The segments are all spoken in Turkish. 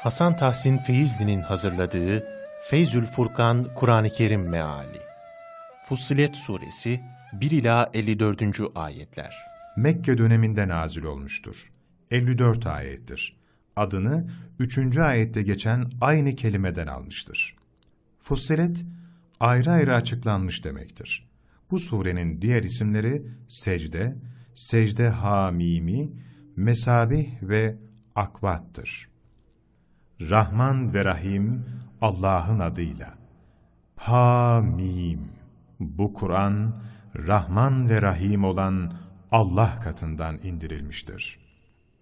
Hasan Tahsin Feyzli'nin hazırladığı Feyzül Furkan Kur'an-ı Kerim Meali Fussilet Suresi 1 ila 54. ayetler. Mekke döneminde nazil olmuştur. 54 ayettir. Adını 3. ayette geçen aynı kelimeden almıştır. Fussilet, ayrı ayrı açıklanmış demektir. Bu surenin diğer isimleri secde, secde hamimi, mesabih ve akvattır. Rahman ve Rahim Allah'ın adıyla. Hamim. Bu Kur'an, Rahman ve Rahim olan Allah katından indirilmiştir.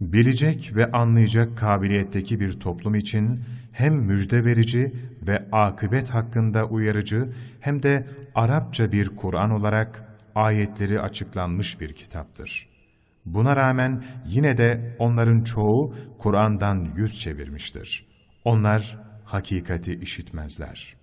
Bilecek ve anlayacak kabiliyetteki bir toplum için hem müjde verici ve akıbet hakkında uyarıcı hem de Arapça bir Kur'an olarak ayetleri açıklanmış bir kitaptır. Buna rağmen yine de onların çoğu Kur'an'dan yüz çevirmiştir. Onlar hakikati işitmezler.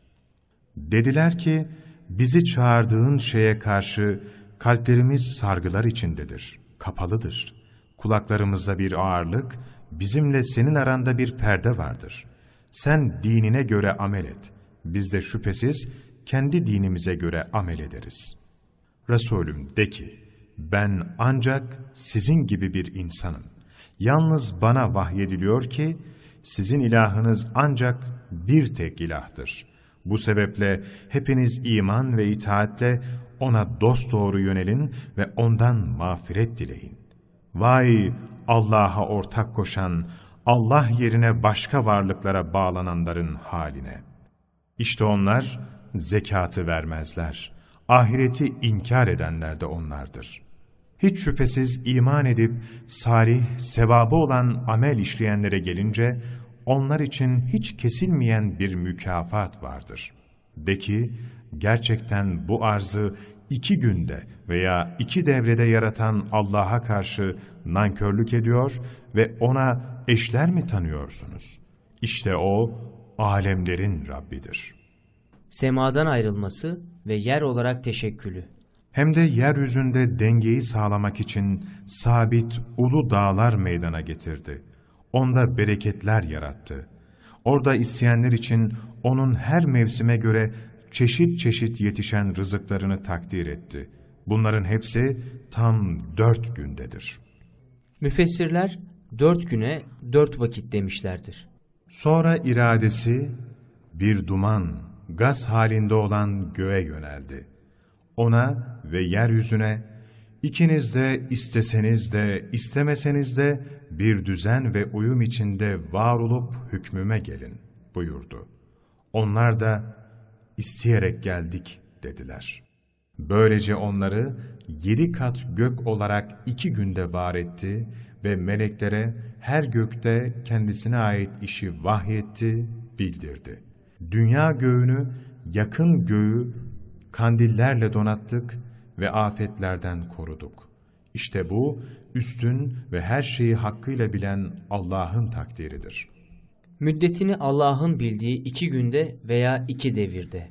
Dediler ki, bizi çağırdığın şeye karşı kalplerimiz sargılar içindedir, kapalıdır. Kulaklarımızda bir ağırlık, bizimle senin aranda bir perde vardır. Sen dinine göre amel et. Biz de şüphesiz kendi dinimize göre amel ederiz. Resulüm de ki, ben ancak sizin gibi bir insanım. Yalnız bana vahyediliyor ki, sizin ilahınız ancak bir tek ilahtır. Bu sebeple hepiniz iman ve itaatle ona dosdoğru yönelin ve ondan mağfiret dileyin. Vay Allah'a ortak koşan, Allah yerine başka varlıklara bağlananların haline. İşte onlar zekatı vermezler. Ahireti inkar edenler de onlardır. Hiç şüphesiz iman edip salih, sevabı olan amel işleyenlere gelince, onlar için hiç kesilmeyen bir mükafat vardır. De ki, gerçekten bu arzı iki günde veya iki devrede yaratan Allah'a karşı nankörlük ediyor ve ona eşler mi tanıyorsunuz? İşte O, alemlerin Rabbidir. Semadan ayrılması ve yer olarak teşekkülü. Hem de yeryüzünde dengeyi sağlamak için sabit ulu dağlar meydana getirdi. Onda bereketler yarattı. Orada isteyenler için onun her mevsime göre çeşit çeşit yetişen rızıklarını takdir etti. Bunların hepsi tam dört gündedir. Müfessirler dört güne dört vakit demişlerdir. Sonra iradesi bir duman, gaz halinde olan göğe yöneldi. Ona ve yeryüzüne ikiniz de isteseniz de istemeseniz de bir düzen ve uyum içinde var olup hükmüme gelin buyurdu. Onlar da isteyerek geldik dediler. Böylece onları yedi kat gök olarak iki günde var etti ve meleklere her gökte kendisine ait işi vahyetti, bildirdi. Dünya göğünü, yakın göğü kandillerle donattık ve afetlerden koruduk. İşte bu, üstün ve her şeyi hakkıyla bilen Allah'ın takdiridir. Müddetini Allah'ın bildiği iki günde veya iki devirde.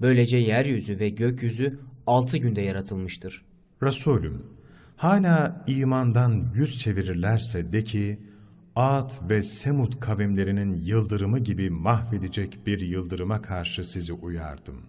Böylece yeryüzü ve gökyüzü altı günde yaratılmıştır. Resulüm, hala imandan yüz çevirirlerse de ki, Ad ve Semud kavimlerinin yıldırımı gibi mahvedecek bir yıldırıma karşı sizi uyardım.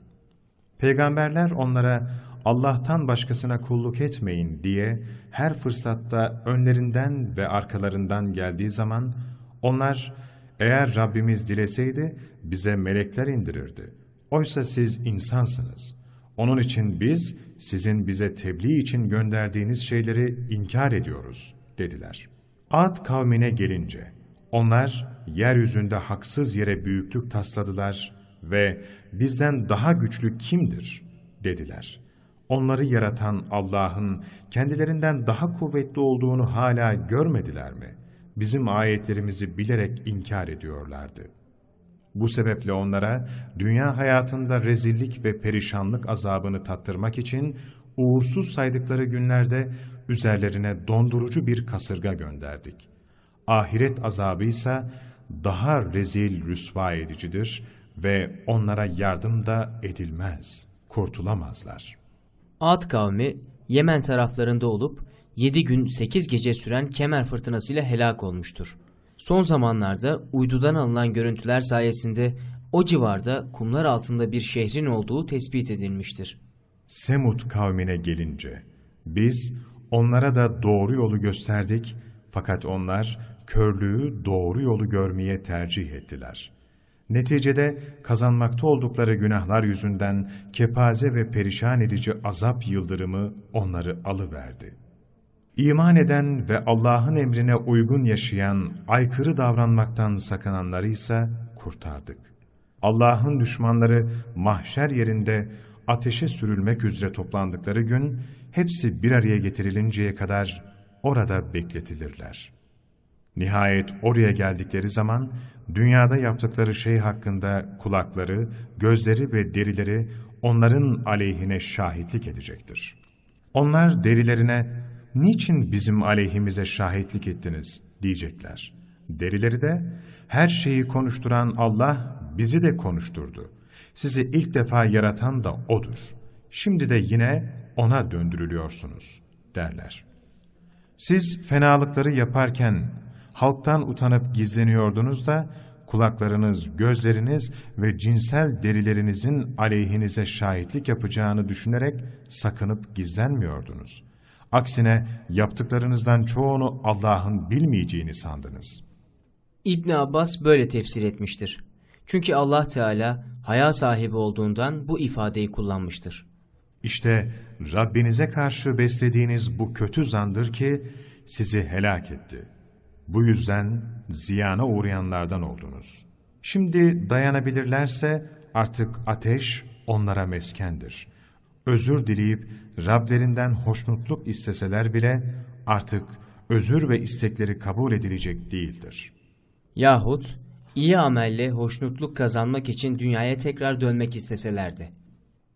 Peygamberler onlara Allah'tan başkasına kulluk etmeyin diye her fırsatta önlerinden ve arkalarından geldiği zaman onlar eğer Rabbimiz dileseydi bize melekler indirirdi. Oysa siz insansınız. Onun için biz sizin bize tebliğ için gönderdiğiniz şeyleri inkar ediyoruz dediler. Ad kavmine gelince onlar yeryüzünde haksız yere büyüklük tasladılar ve bizden daha güçlü kimdir dediler. Onları yaratan Allah'ın kendilerinden daha kuvvetli olduğunu hala görmediler mi? Bizim ayetlerimizi bilerek inkar ediyorlardı. Bu sebeple onlara dünya hayatında rezillik ve perişanlık azabını tattırmak için uğursuz saydıkları günlerde üzerlerine dondurucu bir kasırga gönderdik. Ahiret azabı ise daha rezil rüsva edicidir ve onlara yardım da edilmez, kurtulamazlar. Ad kavmi Yemen taraflarında olup 7 gün 8 gece süren kemer fırtınasıyla helak olmuştur. Son zamanlarda uydudan alınan görüntüler sayesinde o civarda kumlar altında bir şehrin olduğu tespit edilmiştir. Semut kavmine gelince, biz onlara da doğru yolu gösterdik fakat onlar körlüğü doğru yolu görmeye tercih ettiler. Neticede kazanmakta oldukları günahlar yüzünden kepaze ve perişan edici azap yıldırımı onları alıverdi. İman eden ve Allah'ın emrine uygun yaşayan, aykırı davranmaktan sakınanları ise kurtardık. Allah'ın düşmanları mahşer yerinde ateşe sürülmek üzere toplandıkları gün, hepsi bir araya getirilinceye kadar orada bekletilirler. Nihayet oraya geldikleri zaman, dünyada yaptıkları şey hakkında kulakları, gözleri ve derileri onların aleyhine şahitlik edecektir. Onlar derilerine, niçin bizim aleyhimize şahitlik ettiniz diyecekler. Derileri de, her şeyi konuşturan Allah bizi de konuşturdu. Sizi ilk defa yaratan da O'dur. Şimdi de yine O'na döndürülüyorsunuz derler. Siz fenalıkları yaparken halktan utanıp gizleniyordunuz da kulaklarınız, gözleriniz ve cinsel derilerinizin aleyhinize şahitlik yapacağını düşünerek sakınıp gizlenmiyordunuz. Aksine yaptıklarınızdan çoğunu Allah'ın bilmeyeceğini sandınız. İbn Abbas böyle tefsir etmiştir. Çünkü Allah Teala haya sahibi olduğundan bu ifadeyi kullanmıştır. İşte Rabbinize karşı beslediğiniz bu kötü zandır ki sizi helak etti. Bu yüzden ziyana uğrayanlardan oldunuz. Şimdi dayanabilirlerse artık ateş onlara meskendir. Özür dileyip Rablerinden hoşnutluk isteseler bile artık özür ve istekleri kabul edilecek değildir. Yahut iyi amelle hoşnutluk kazanmak için dünyaya tekrar dönmek isteselerdi.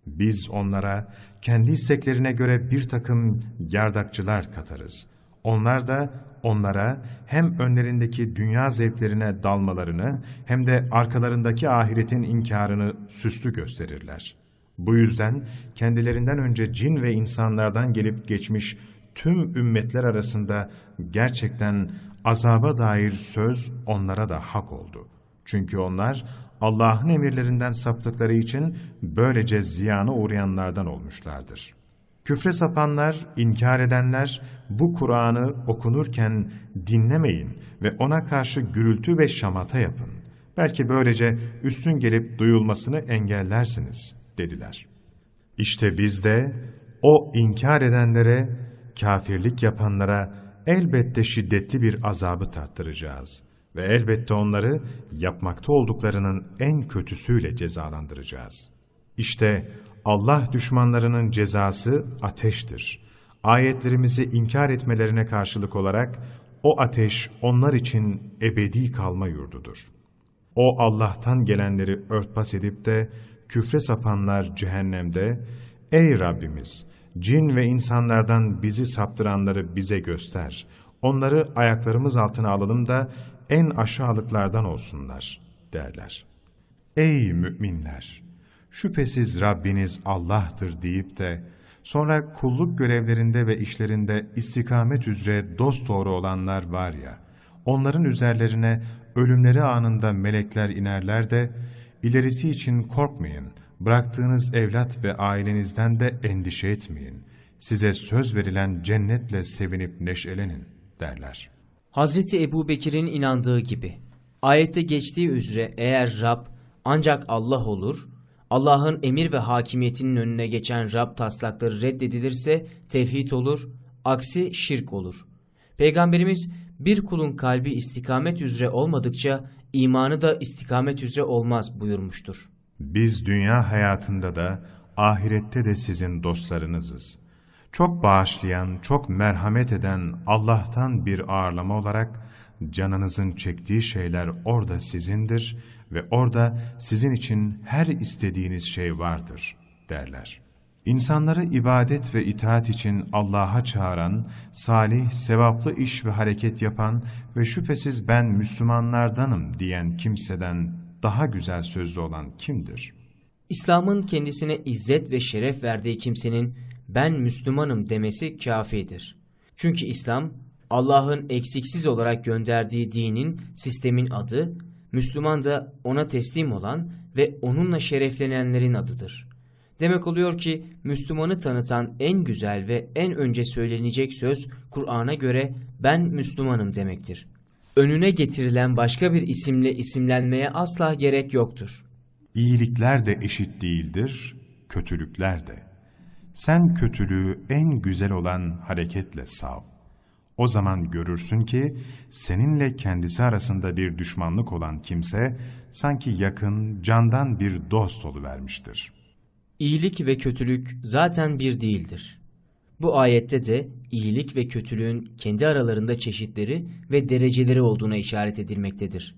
Biz onlara kendi isteklerine göre bir takım yardakçılar katarız. Onlar da onlara hem önlerindeki dünya zevklerine dalmalarını hem de arkalarındaki ahiretin inkarını süslü gösterirler. Bu yüzden kendilerinden önce cin ve insanlardan gelip geçmiş tüm ümmetler arasında gerçekten azaba dair söz onlara da hak oldu. Çünkü onlar Allah'ın emirlerinden saptıkları için böylece ziyana uğrayanlardan olmuşlardır. Küfre sapanlar, inkar edenler bu Kur'an'ı okunurken dinlemeyin ve ona karşı gürültü ve şamata yapın. Belki böylece üstün gelip duyulmasını engellersiniz dediler. İşte biz de o inkar edenlere, kafirlik yapanlara elbette şiddetli bir azabı tattıracağız ve elbette onları yapmakta olduklarının en kötüsüyle cezalandıracağız. İşte Allah düşmanlarının cezası ateştir. Ayetlerimizi inkar etmelerine karşılık olarak o ateş onlar için ebedi kalma yurdudur. O Allah'tan gelenleri örtbas edip de küfre sapanlar cehennemde, Ey Rabbimiz! Cin ve insanlardan bizi saptıranları bize göster. Onları ayaklarımız altına alalım da en aşağılıklardan olsunlar derler. Ey müminler! Şüphesiz Rabbiniz Allah'tır deyip de sonra kulluk görevlerinde ve işlerinde istikamet üzere dosdoğru olanlar var ya, onların üzerlerine ölümleri anında melekler inerler de, ilerisi için korkmayın, bıraktığınız evlat ve ailenizden de endişe etmeyin. Size söz verilen cennetle sevinip neşelenin derler. Hazreti Ebu Bekir'in inandığı gibi, ayette geçtiği üzere eğer Rab ancak Allah olur, Allah'ın emir ve hakimiyetinin önüne geçen Rab taslakları reddedilirse tevhid olur, aksi şirk olur. Peygamberimiz bir kulun kalbi istikamet üzere olmadıkça imanı da istikamet üzere olmaz buyurmuştur. Biz dünya hayatında da ahirette de sizin dostlarınızız. Çok bağışlayan, çok merhamet eden Allah'tan bir ağırlama olarak canınızın çektiği şeyler orada sizindir ve orada sizin için her istediğiniz şey vardır derler. İnsanları ibadet ve itaat için Allah'a çağıran, salih, sevaplı iş ve hareket yapan ve şüphesiz ben Müslümanlardanım diyen kimseden daha güzel sözlü olan kimdir? İslam'ın kendisine izzet ve şeref verdiği kimsenin ben Müslümanım demesi kafidir. Çünkü İslam Allah'ın eksiksiz olarak gönderdiği dinin, sistemin adı, Müslüman da ona teslim olan ve onunla şereflenenlerin adıdır. Demek oluyor ki Müslümanı tanıtan en güzel ve en önce söylenecek söz Kur'an'a göre ben Müslümanım demektir. Önüne getirilen başka bir isimle isimlenmeye asla gerek yoktur. İyilikler de eşit değildir, kötülükler de. Sen kötülüğü en güzel olan hareketle sav. O zaman görürsün ki seninle kendisi arasında bir düşmanlık olan kimse sanki yakın, candan bir dost oluvermiştir. İyilik ve kötülük zaten bir değildir. Bu ayette de iyilik ve kötülüğün kendi aralarında çeşitleri ve dereceleri olduğuna işaret edilmektedir.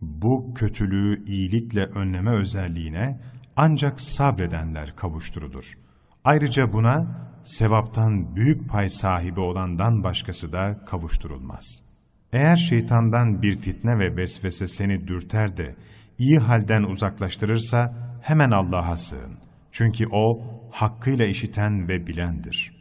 Bu kötülüğü iyilikle önleme özelliğine ancak sabredenler kavuşturulur. Ayrıca buna sevaptan büyük pay sahibi olandan başkası da kavuşturulmaz. Eğer şeytandan bir fitne ve vesvese seni dürter de iyi halden uzaklaştırırsa hemen Allah'a sığın. Çünkü O hakkıyla işiten ve bilendir.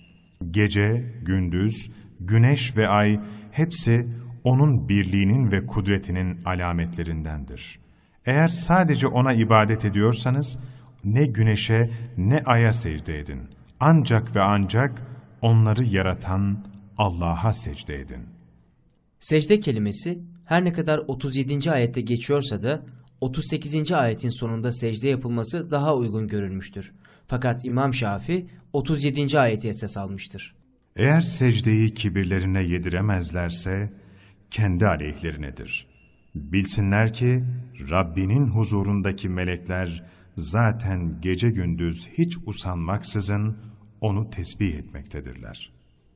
Gece, gündüz, güneş ve ay hepsi O'nun birliğinin ve kudretinin alametlerindendir. Eğer sadece O'na ibadet ediyorsanız ne güneşe ne aya secde edin. Ancak ve ancak onları yaratan Allah'a secde edin. Secde kelimesi her ne kadar 37. ayette geçiyorsa da 38. ayetin sonunda secde yapılması daha uygun görülmüştür. Fakat İmam Şafi 37. ayeti esas almıştır. Eğer secdeyi kibirlerine yediremezlerse kendi aleyhlerinedir. Bilsinler ki Rabbinin huzurundaki melekler zaten gece gündüz hiç usanmaksızın onu tesbih etmektedirler.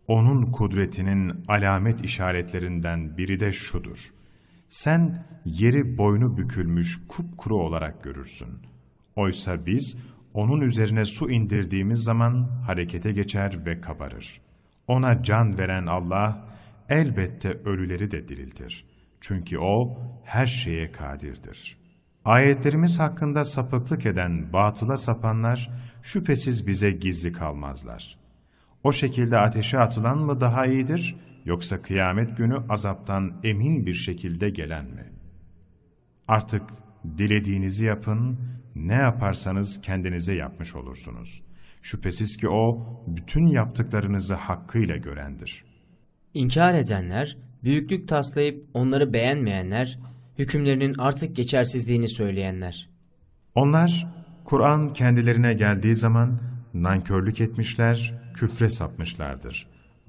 Onun kudretinin alamet işaretlerinden biri de şudur. Sen yeri boynu bükülmüş kupkuru olarak görürsün. Oysa biz onun üzerine su indirdiğimiz zaman harekete geçer ve kabarır. Ona can veren Allah elbette ölüleri de diriltir. Çünkü O her şeye kadirdir. Ayetlerimiz hakkında sapıklık eden batıla sapanlar şüphesiz bize gizli kalmazlar. O şekilde ateşe atılan mı daha iyidir yoksa kıyamet günü azaptan emin bir şekilde gelen mi? Artık dilediğinizi yapın, ne yaparsanız kendinize yapmış olursunuz. Şüphesiz ki O bütün yaptıklarınızı hakkıyla görendir. İnkar edenler, büyüklük taslayıp onları beğenmeyenler, hükümlerinin artık geçersizliğini söyleyenler. Onlar Kur'an kendilerine geldiği zaman nankörlük etmişler, küfre sapmışlardır.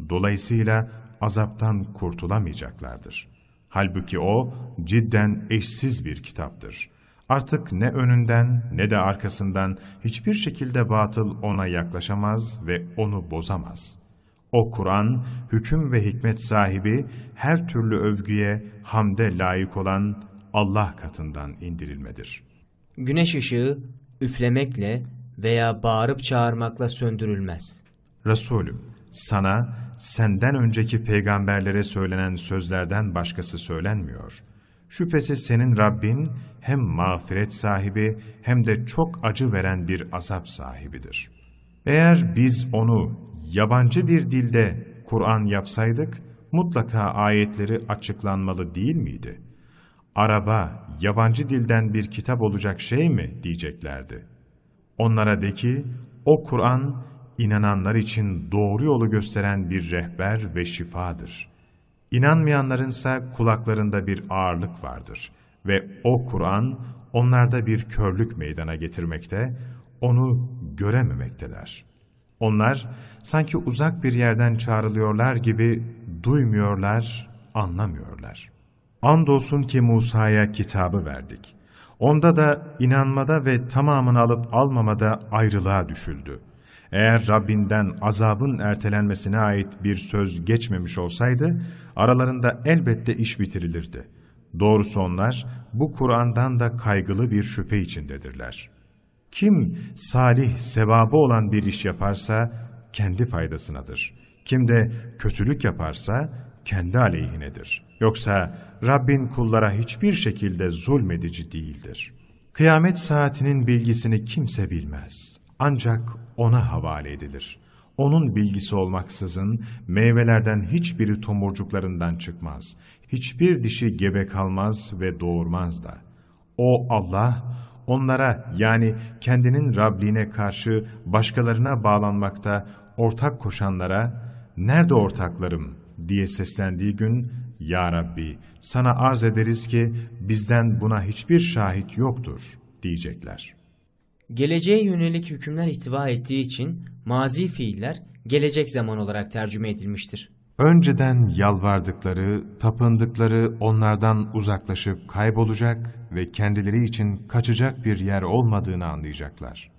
Dolayısıyla azaptan kurtulamayacaklardır. Halbuki o cidden eşsiz bir kitaptır. Artık ne önünden ne de arkasından hiçbir şekilde batıl ona yaklaşamaz ve onu bozamaz. O Kur'an, hüküm ve hikmet sahibi, her türlü övgüye, hamde layık olan Allah katından indirilmedir. Güneş ışığı üflemekle veya bağırıp çağırmakla söndürülmez. Resulüm, sana senden önceki peygamberlere söylenen sözlerden başkası söylenmiyor. Şüphesiz senin Rabbin hem mağfiret sahibi hem de çok acı veren bir azap sahibidir. Eğer biz onu yabancı bir dilde Kur'an yapsaydık, mutlaka ayetleri açıklanmalı değil miydi? Araba, yabancı dilden bir kitap olacak şey mi diyeceklerdi. Onlara de ki, o Kur'an, inananlar için doğru yolu gösteren bir rehber ve şifadır. İnanmayanlarınsa kulaklarında bir ağırlık vardır ve o Kur'an onlarda bir körlük meydana getirmekte, onu görememekteler. Onlar sanki uzak bir yerden çağrılıyorlar gibi duymuyorlar, anlamıyorlar. Andolsun ki Musa'ya kitabı verdik. Onda da inanmada ve tamamını alıp almamada ayrılığa düşüldü. Eğer Rabbinden azabın ertelenmesine ait bir söz geçmemiş olsaydı, aralarında elbette iş bitirilirdi. Doğrusu onlar bu Kur'an'dan da kaygılı bir şüphe içindedirler. Kim salih, sevabı olan bir iş yaparsa kendi faydasınadır. Kim de kötülük yaparsa kendi aleyhinedir. Yoksa Rabbin kullara hiçbir şekilde zulmedici değildir. Kıyamet saatinin bilgisini kimse bilmez. Ancak ona havale edilir. Onun bilgisi olmaksızın meyvelerden hiçbiri tomurcuklarından çıkmaz. Hiçbir dişi gebe kalmaz ve doğurmaz da. O Allah, onlara yani kendinin Rabliğine karşı başkalarına bağlanmakta ortak koşanlara, ''Nerede ortaklarım?'' diye seslendiği gün, ''Ya Rabbi, sana arz ederiz ki bizden buna hiçbir şahit yoktur.'' diyecekler. Geleceğe yönelik hükümler ihtiva ettiği için mazi fiiller gelecek zaman olarak tercüme edilmiştir. Önceden yalvardıkları, tapındıkları onlardan uzaklaşıp kaybolacak ve kendileri için kaçacak bir yer olmadığını anlayacaklar.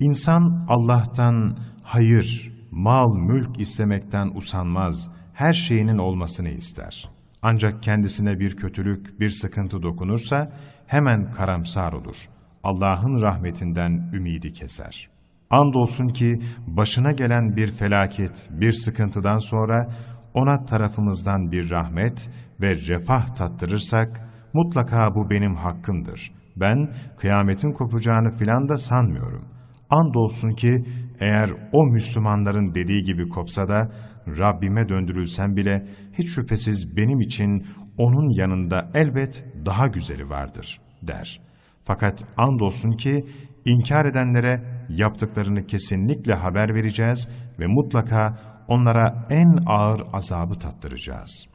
İnsan Allah'tan hayır, mal, mülk istemekten usanmaz, her şeyinin olmasını ister. Ancak kendisine bir kötülük, bir sıkıntı dokunursa hemen karamsar olur. Allah'ın rahmetinden ümidi keser. Andolsun ki başına gelen bir felaket, bir sıkıntıdan sonra ona tarafımızdan bir rahmet ve refah tattırırsak, mutlaka bu benim hakkımdır. Ben kıyametin kopacağını filan da sanmıyorum. Andolsun ki eğer o Müslümanların dediği gibi kopsa da Rabbime döndürülsem bile hiç şüphesiz benim için onun yanında elbet daha güzeli vardır der. Fakat andolsun ki inkar edenlere yaptıklarını kesinlikle haber vereceğiz ve mutlaka onlara en ağır azabı tattıracağız.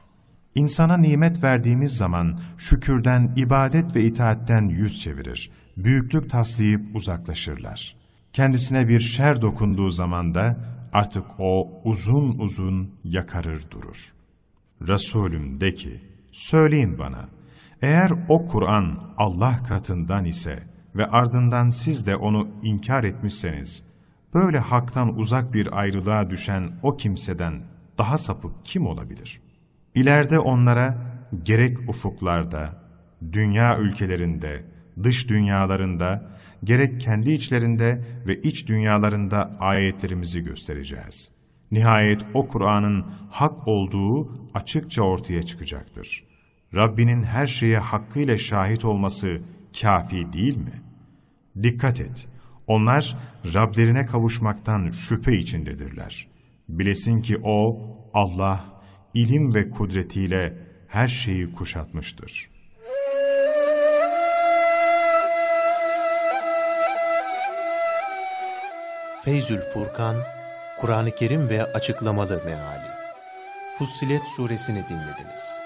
İnsana nimet verdiğimiz zaman şükürden, ibadet ve itaatten yüz çevirir, büyüklük taslayıp uzaklaşırlar. Kendisine bir şer dokunduğu zaman da artık o uzun uzun yakarır durur. Resulüm de ki, söyleyin bana, eğer o Kur'an Allah katından ise ve ardından siz de onu inkar etmişseniz, böyle haktan uzak bir ayrılığa düşen o kimseden daha sapık kim olabilir? İleride onlara gerek ufuklarda, dünya ülkelerinde, dış dünyalarında, gerek kendi içlerinde ve iç dünyalarında ayetlerimizi göstereceğiz. Nihayet o Kur'an'ın hak olduğu açıkça ortaya çıkacaktır. Rabbinin her şeye hakkıyla şahit olması kafi değil mi? Dikkat et! Onlar Rablerine kavuşmaktan şüphe içindedirler. Bilesin ki O, Allah, ilim ve kudretiyle her şeyi kuşatmıştır. Feyzül Furkan, Kur'an-ı Kerim ve Açıklamalı Meali Fussilet Suresini dinlediniz.